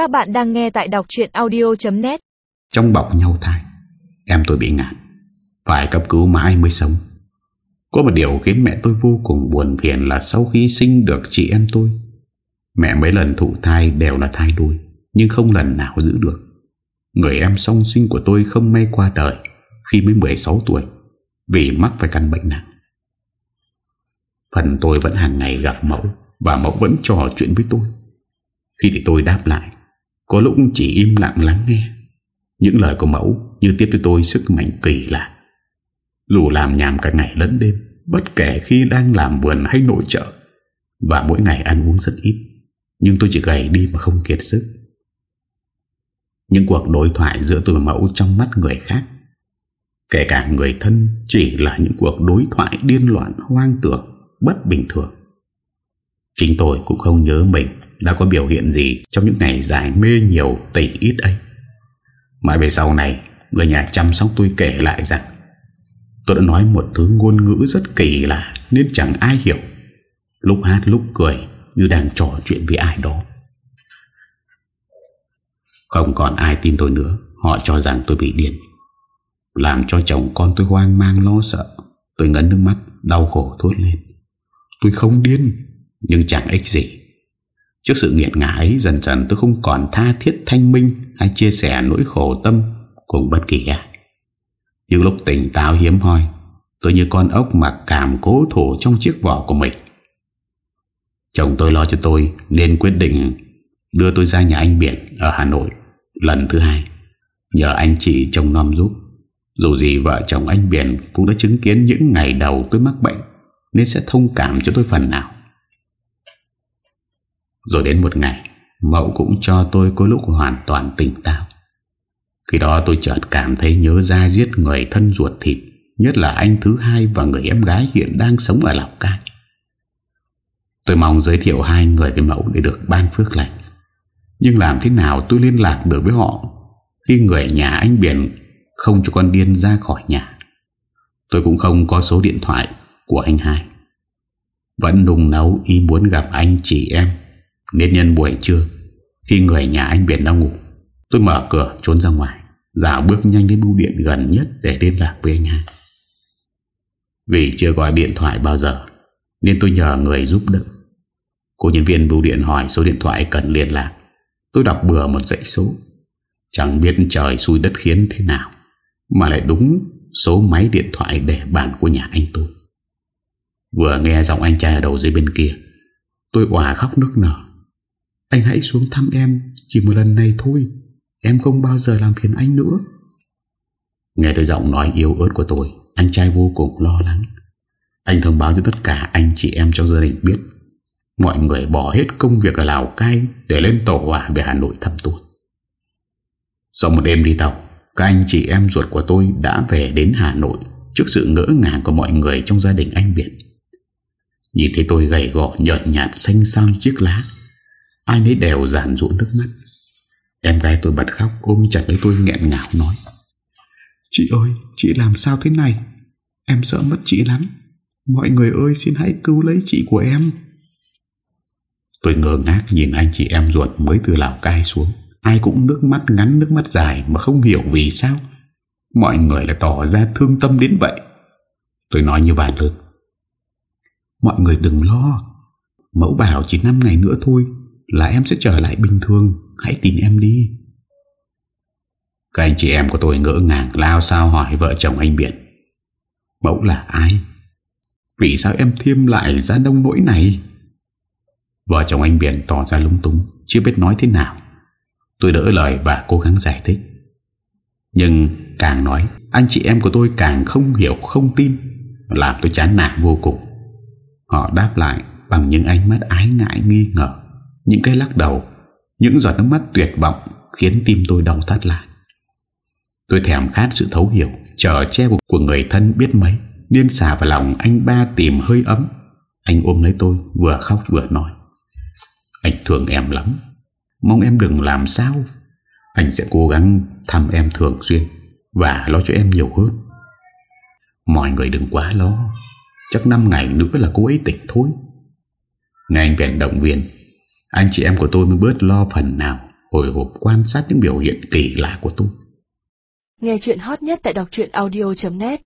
Các bạn đang nghe tại đọc chuyện audio.net Trong bọc nhau thai, Em tôi bị ngạt Phải cấp cứu mãi mới sống. Có một điều khiến mẹ tôi vô cùng buồn phiền Là sau khi sinh được chị em tôi, Mẹ mấy lần thụ thai đều là thai đuôi, Nhưng không lần nào giữ được. Người em song sinh của tôi không may qua đời Khi mới 16 tuổi, Vì mắc phải căn bệnh nặng. Phần tôi vẫn hàng ngày gặp mẫu Và mẫu vẫn trò chuyện với tôi. Khi thì tôi đáp lại có lúc chỉ im lặng lắng nghe. Những lời của mẫu như tiếp cho tôi sức mạnh kỳ lạ. Dù làm nhàm cả ngày lẫn đêm, Bất kể khi đang làm vườn hay nội trợ Và mỗi ngày ăn uống rất ít, Nhưng tôi chỉ gầy đi mà không kiệt sức. Những cuộc đối thoại giữa tôi và mẫu trong mắt người khác, Kể cả người thân, Chỉ là những cuộc đối thoại điên loạn, hoang tưởng, Bất bình thường. Chính tôi cũng không nhớ mình đã có biểu hiện gì Trong những ngày dài mê nhiều tỷ ít ấy? Mãi về sau này, Người nhà chăm sóc tôi kể lại rằng, Tôi đã nói một thứ ngôn ngữ rất kỳ lạ, Nên chẳng ai hiểu. Lúc hát, lúc cười, Như đang trò chuyện với ai đó. Không còn ai tin tôi nữa, Họ cho rằng tôi bị điên. Làm cho chồng con tôi hoang mang, lo sợ. Tôi ngấn nước mắt, Đau khổ thốt lên. Tôi không điên, Nhưng chẳng ích gì. Trước sự nghiện ngã ấy, dần dần tôi không còn tha thiết thanh minh Hay chia sẻ nỗi khổ tâm Cùng bất kỳ ai. Những lúc tỉnh táo hiếm hoi, Tôi như con ốc mặc cảm cố thủ Trong chiếc vỏ của mình. Chồng tôi lo cho tôi Nên quyết định đưa tôi ra nhà anh Biển Ở Hà Nội lần thứ hai, Nhờ anh chị trông nom giúp. Dù gì vợ chồng anh Biển Cũng đã chứng kiến những ngày đầu tôi mắc bệnh Nên sẽ thông cảm cho tôi phần nào. Rồi đến một ngày Mẫu cũng cho tôi có lúc hoàn toàn tỉnh táo. Khi đó tôi chợt cảm thấy nhớ ra giết người thân ruột thịt, Nhất là anh thứ hai và người em gái hiện đang sống ở Lào Cai. Tôi mong giới thiệu hai người với mẫu để được ban phước lành. Nhưng làm thế nào tôi liên lạc được với họ Khi người nhà anh Biển không cho con điên ra khỏi nhà? Tôi cũng không có số điện thoại của anh hai. Vẫn đùng nấu ý muốn gặp anh chị em. Nên nhân buổi trưa, Khi người nhà anh Biển đang ngủ, Tôi mở cửa trốn ra ngoài. Dạo bước nhanh đến bưu điện gần nhất Để liên lạc với anh hai. Vì chưa gọi điện thoại bao giờ, Nên tôi nhờ người giúp đỡ. Cô nhân viên bưu điện hỏi số điện thoại cần liên lạc. Tôi đọc bừa một dãy số. Chẳng biết trời xui đất khiến thế nào, Mà lại đúng số máy điện thoại để bàn của nhà anh tôi. Vừa nghe giọng anh trai ở đầu dưới bên kia, Tôi hòa khóc nước nở. Anh hãy xuống thăm em, Chỉ một lần này thôi. Em không bao giờ làm phiền anh nữa. Nghe tôi giọng nói yếu ớt của tôi, Anh trai vô cùng lo lắng. Anh thông báo cho tất cả anh chị em trong gia đình biết. Mọi người bỏ hết công việc ở Lào Cai Để lên tổ hỏa về Hà Nội thăm tôi. Sau một đêm đi tàu, Các anh chị em ruột của tôi đã về đến Hà Nội Trước sự ngỡ ngàng của mọi người trong gia đình anh Việt. Nhìn thấy tôi gầy gọ nhợt nhạt, xanh xao như chiếc lá Ai nấy đều giản rũ nước mắt. Em gái tôi bật khóc, ôm chặt lấy tôi nghẹn ngào nói. Chị ơi, chị làm sao thế này? Em sợ mất chị lắm. Mọi người ơi, xin hãy cứu lấy chị của em. Tôi ngờ ngác nhìn anh chị em ruột mới từ Lào Cai xuống. Ai cũng nước mắt ngắn, nước mắt dài Mà không hiểu vì sao. Mọi người lại tỏ ra thương tâm đến vậy. Tôi nói như vài được. Mọi người đừng lo. Mẫu bảo chỉ 5 ngày nữa thôi là em sẽ trở lại bình thường. Hãy tin em đi. Các anh chị em của tôi ngỡ ngàng Lao sao hỏi vợ chồng anh Biển Mẫu là ai? Vì sao em thêm lại ra đông nỗi này? Vợ chồng anh Biển tỏ ra lung tung Chưa biết nói thế nào. Tôi đỡ lời và cố gắng giải thích. Nhưng càng nói, Anh chị em của tôi càng không hiểu, không tin. Làm tôi chán nản vô cùng. Họ đáp lại Bằng những ánh mắt ái ngại, nghi ngờ. Những cái lắc đầu, Những giọt nước mắt tuyệt vọng Khiến tim tôi đau thắt lại. Tôi thèm khát sự thấu hiểu Chờ che của người thân biết mấy. Điên xả vào lòng anh ba tìm hơi ấm. Anh ôm lấy tôi, Vừa khóc vừa nói. Anh thương em lắm. Mong em đừng làm sao. Anh sẽ cố gắng thăm em thường xuyên Và lo cho em nhiều hơn. Mọi người đừng quá lo. Chắc 5 ngày nữa là cô ấy tỉnh thôi. Nghe anh vẹn động viên anh chị em của tôi mới bớt lo phần nào, Hồi hộp quan sát những biểu hiện kỳ lạ của tôi. Nghe chuyện hot nhất tại đọc audio.net